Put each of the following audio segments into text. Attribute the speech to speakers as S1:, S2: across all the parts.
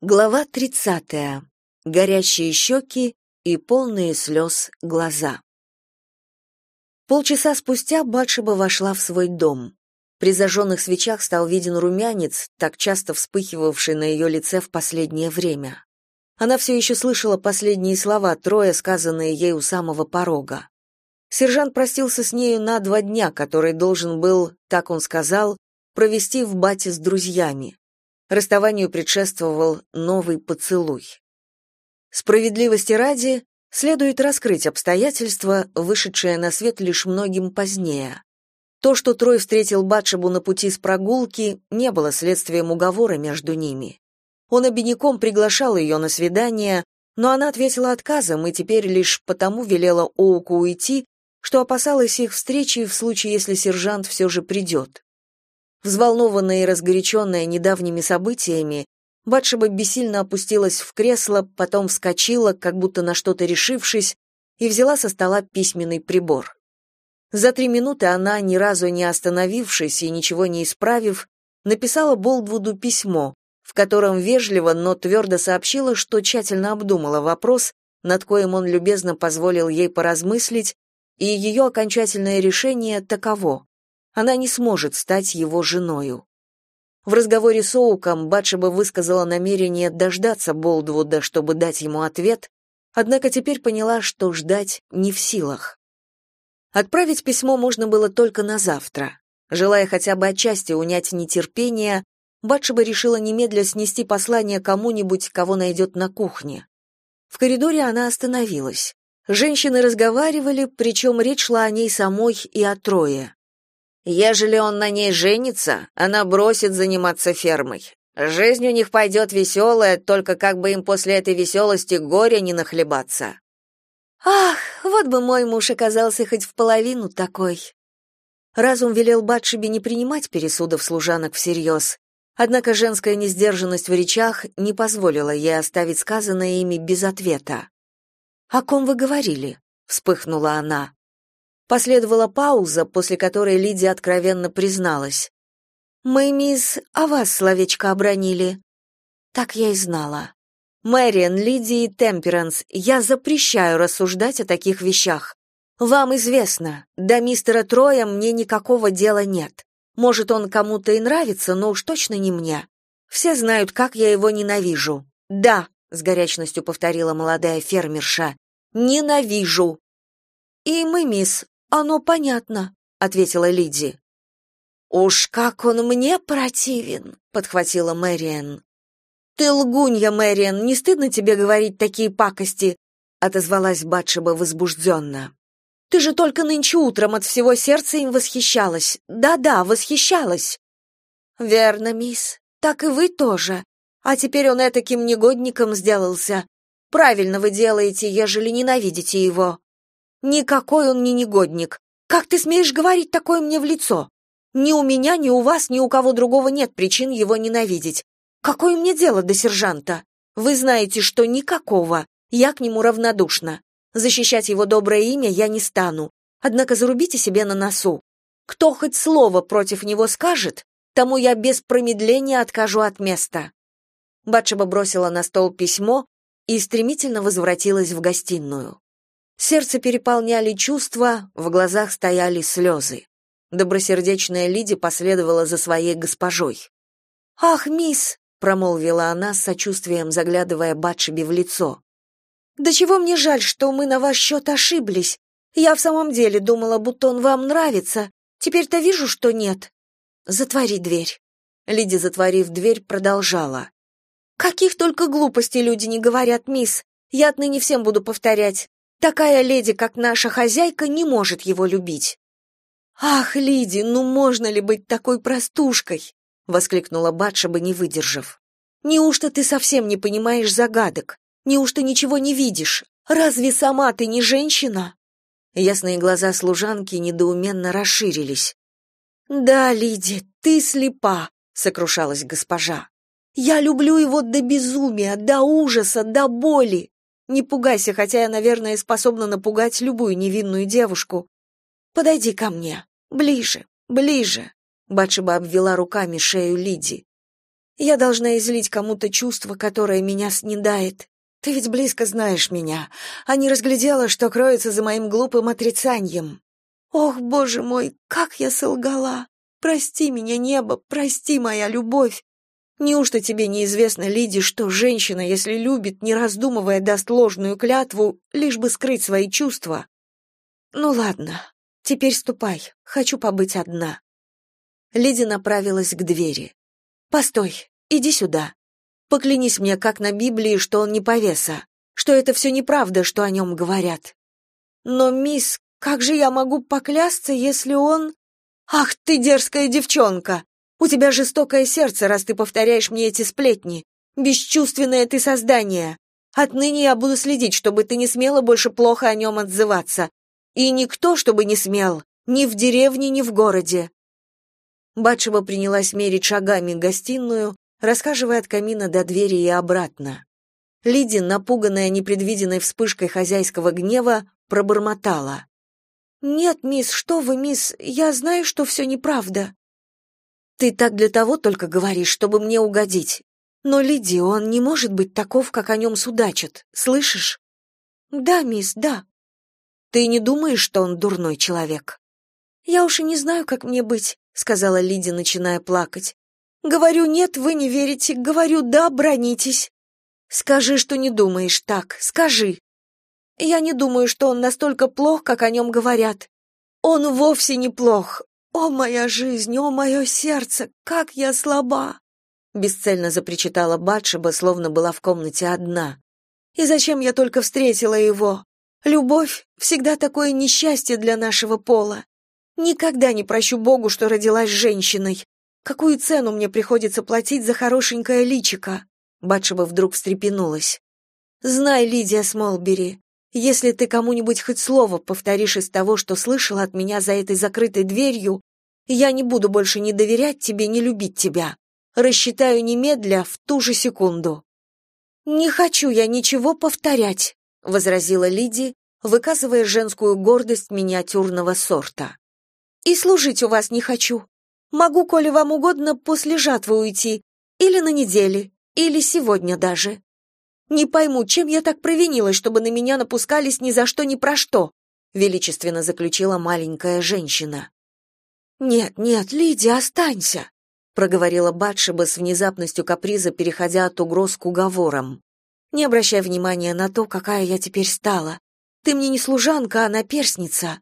S1: Глава 30. Горящие щеки и полные слез глаза. Полчаса спустя Батшеба вошла в свой дом. При зажженных свечах стал виден румянец, так часто вспыхивавший на ее лице в последнее время. Она все еще слышала последние слова Троя, сказанные ей у самого порога. Сержант простился с нею на два дня, который должен был, так он сказал, провести в бате с друзьями. Расставанию предшествовал новый поцелуй. Справедливости ради, следует раскрыть обстоятельства, вышедшие на свет лишь многим позднее. То, что Трой встретил Батшебу на пути с прогулки, не было следствием уговора между ними. Он обиняком приглашал ее на свидание, но она ответила отказом и теперь лишь потому велела Оуку уйти, что опасалась их встречи в случае, если сержант все же придет. Взволнованная и разгоряченная недавними событиями, Батшеба бессильно опустилась в кресло, потом вскочила, как будто на что-то решившись, и взяла со стола письменный прибор. За три минуты она, ни разу не остановившись и ничего не исправив, написала Болдвуду письмо, в котором вежливо, но твердо сообщила, что тщательно обдумала вопрос, над коим он любезно позволил ей поразмыслить, и ее окончательное решение таково она не сможет стать его женою. В разговоре с Оуком Батшеба высказала намерение дождаться Болдвуда, чтобы дать ему ответ, однако теперь поняла, что ждать не в силах. Отправить письмо можно было только на завтра. Желая хотя бы отчасти унять нетерпение, Батшеба решила немедля снести послание кому-нибудь, кого найдет на кухне. В коридоре она остановилась. Женщины разговаривали, причем речь шла о ней самой и о Трое. Ежели он на ней женится, она бросит заниматься фермой. Жизнь у них пойдет веселая, только как бы им после этой веселости горя не нахлебаться. Ах, вот бы мой муж оказался хоть в половину такой. Разум велел Батшебе не принимать пересудов служанок всерьез, однако женская несдержанность в речах не позволила ей оставить сказанное ими без ответа. «О ком вы говорили?» — вспыхнула она. Последовала пауза, после которой Лидия откровенно призналась. «Мы, мисс, о вас словечко обронили». Так я и знала. «Мэриан, Лидия и Темперанс, я запрещаю рассуждать о таких вещах. Вам известно, до мистера Троя мне никакого дела нет. Может, он кому-то и нравится, но уж точно не мне. Все знают, как я его ненавижу. Да, с горячностью повторила молодая фермерша. Ненавижу. И мы, мисс, оно понятно, ответила Лиди. Уж как он мне противен, подхватила Мэриэн. Ты лгунья, Мэриэн, не стыдно тебе говорить такие пакости? отозвалась Батшеба возбужденно. Ты же только нынче утром от всего сердца им восхищалась. Да-да, восхищалась. Верно, мисс. Так и вы тоже. А теперь он этаким негодником сделался. Правильно вы делаете, ежели ненавидите его. Никакой он не негодник. Как ты смеешь говорить такое мне в лицо? Ни у меня, ни у вас, ни у кого другого нет причин его ненавидеть. Какое мне дело до сержанта? Вы знаете, что никакого. Я к нему равнодушна. Защищать его доброе имя я не стану. Однако зарубите себе на носу. Кто хоть слово против него скажет, тому я без промедления откажу от места. Батшеба бросила на стол письмо и стремительно возвратилась в гостиную. Сердце переполняли чувства, в глазах стояли слезы. Добросердечная Лиди последовала за своей госпожой. «Ах, мисс!» — промолвила она с сочувствием, заглядывая Батшебе в лицо. «Да чего мне жаль, что мы на ваш счет ошиблись. Я в самом деле думала, будто он вам нравится. Теперь-то вижу, что нет. Затвори дверь». Лиди, затворив дверь, продолжала. «Каких только глупостей люди не говорят, мисс. Я отныне всем буду повторять. Такая леди, как наша хозяйка, не может его любить. Ах, Лиди, ну можно ли быть такой простушкой? воскликнула Батшеба, не выдержав. Неужто ты совсем не понимаешь загадок? Неужто ничего не видишь? Разве сама ты не женщина? Ясные глаза служанки недоуменно расширились. Да, Лиди, ты слепа, сокрушалась госпожа. Я люблю его до безумия, до ужаса, до боли. Не пугайся, хотя я, наверное, способна напугать любую невинную девушку. Подойди ко мне. Ближе, ближе. Батшеба обвела руками шею Лиди. Я должна излить кому-то чувство, которое меня снедает. Ты ведь близко знаешь меня, а не разглядела, что кроется за моим глупым отрицанием. Ох, боже мой, как я солгала! Прости меня, небо, прости, моя любовь. Неужто тебе неизвестно, Лиди, что женщина, если любит, не раздумывая, даст ложную клятву, лишь бы скрыть свои чувства? Ну ладно, теперь ступай, хочу побыть одна. Лиди направилась к двери. Постой, иди сюда. Поклянись мне, как на Библии, что он не повеса, что это все неправда, что о нем говорят. Но, мисс, как же я могу поклясться, если он... Ах ты дерзкая девчонка! У тебя жестокое сердце, раз ты повторяешь мне эти сплетни. Бесчувственное ты создание. Отныне я буду следить, чтобы ты не смела больше плохо о нем отзываться. И никто, чтобы не смел, ни в деревне, ни в городе. Батшева принялась мерить шагами гостиную, расхаживая от камина до двери и обратно. Лиди, напуганная непредвиденной вспышкой хозяйского гнева, пробормотала. «Нет, мисс, что вы, мисс, я знаю, что все неправда». «Ты так для того только говоришь, чтобы мне угодить. Но, Лиди, он не может быть таков, как о нем судачат, слышишь?» «Да, мисс, да». «Ты не думаешь, что он дурной человек?» «Я уж и не знаю, как мне быть», — сказала Лиди, начиная плакать. Говорю нет, вы не верите. Говорю да, бронитесь. Скажи, что не думаешь так. Скажи. Я не думаю, что он настолько плох, как о нем говорят. Он вовсе не плох. О, моя жизнь, о, мое сердце, как я слаба!» Бесцельно запричитала Батшеба, словно была в комнате одна. «И зачем я только встретила его? Любовь — всегда такое несчастье для нашего пола. Никогда не прощу Богу, что родилась женщиной. Какую цену мне приходится платить за хорошенькое личико? Батшеба вдруг встрепенулась. Знай, Лидия Смолбери, если ты кому-нибудь хоть слово повторишь из того, что слышала от меня за этой закрытой дверью, я не буду больше ни доверять тебе, ни любить тебя. Рассчитаю немедля в ту же секунду. Не хочу я ничего повторять, возразила Лиди, выказывая женскую гордость миниатюрного сорта. И служить у вас не хочу. Могу, коли вам угодно, после жатвы уйти, или на неделе, или сегодня даже. Не пойму, чем я так провинилась, чтобы на меня напускались ни за что ни про что, величественно заключила маленькая женщина. Нет, нет, Лидия, останься, проговорила Батшеба с внезапностью каприза, переходя от угроз к уговорам. Не обращай внимания на то, какая я теперь стала. Ты мне не служанка, а наперсница.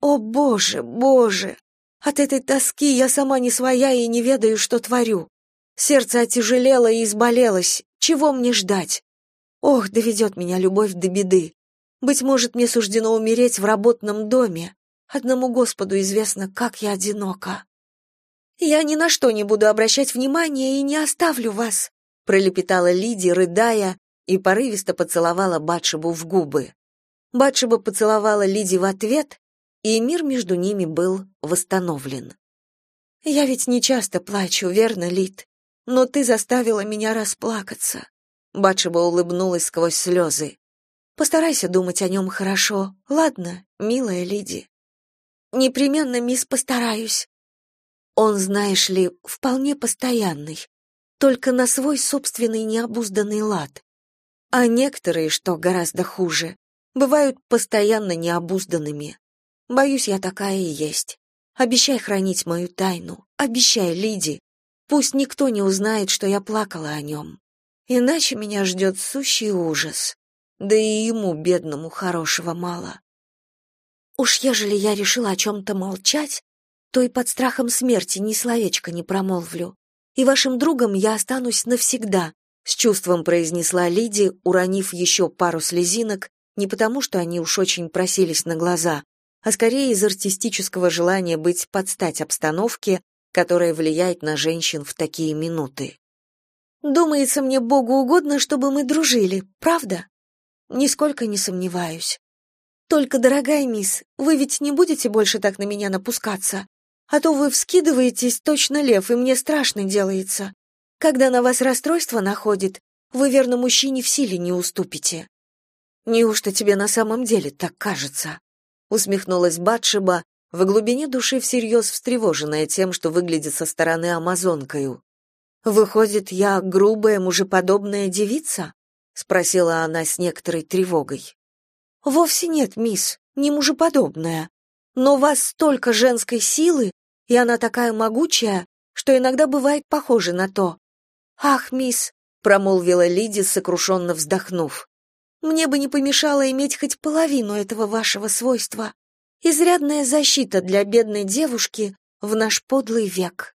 S1: О, боже, боже, от этой тоски я сама не своя и не ведаю, что творю. Сердце отяжелело и изболелось. Чего мне ждать? Ох, доведет меня любовь до беды. Быть может, мне суждено умереть в работном доме. Одному Господу известно, как я одинока. Я ни на что не буду обращать внимания и не оставлю вас, пролепетала Лиди, рыдая, и порывисто поцеловала Батшебу в губы. Батшеба поцеловала Лиди в ответ, и мир между ними был восстановлен. «Я ведь не часто плачу, верно, Лид? Но ты заставила меня расплакаться». Батшеба улыбнулась сквозь слезы. «Постарайся думать о нем хорошо, ладно, милая Лиди?» «Непременно, мисс, постараюсь». Он, знаешь ли, вполне постоянный, только на свой собственный необузданный лад. А некоторые, что гораздо хуже, бывают постоянно необузданными. Боюсь, я такая и есть. Обещай хранить мою тайну. Обещай, Лиди. Пусть никто не узнает, что я плакала о нем. Иначе меня ждет сущий ужас. Да и ему, бедному, хорошего мало. Уж ежели я решила о чем-то молчать, то и под страхом смерти ни словечко не промолвлю. И вашим другом я останусь навсегда, с чувством произнесла Лиди, уронив еще пару слезинок, не потому, что они уж очень просились на глаза, а скорее из артистического желания быть под стать обстановке, которая влияет на женщин в такие минуты. Думается мне Богу угодно, чтобы мы дружили, правда? Нисколько не сомневаюсь. Только, дорогая мисс, вы ведь не будете больше так на меня напускаться, а то вы вскидываетесь точно лев, и мне страшно делается. Когда на вас расстройство находит, вы верно мужчине в силе не уступите. Неужто тебе на самом деле так кажется? усмехнулась Батшеба, в глубине души всерьез встревоженная тем, что выглядит со стороны амазонкою. Выходит, я грубая, мужеподобная девица? спросила она с некоторой тревогой. Вовсе нет, мисс, не мужеподобная. Но у вас столько женской силы, и она такая могучая, что иногда бывает похоже на то. Ах, мисс, промолвила Лиди, сокрушенно вздохнув. Мне бы не помешало иметь хоть половину этого вашего свойства. Изрядная защита для бедной девушки в наш подлый век.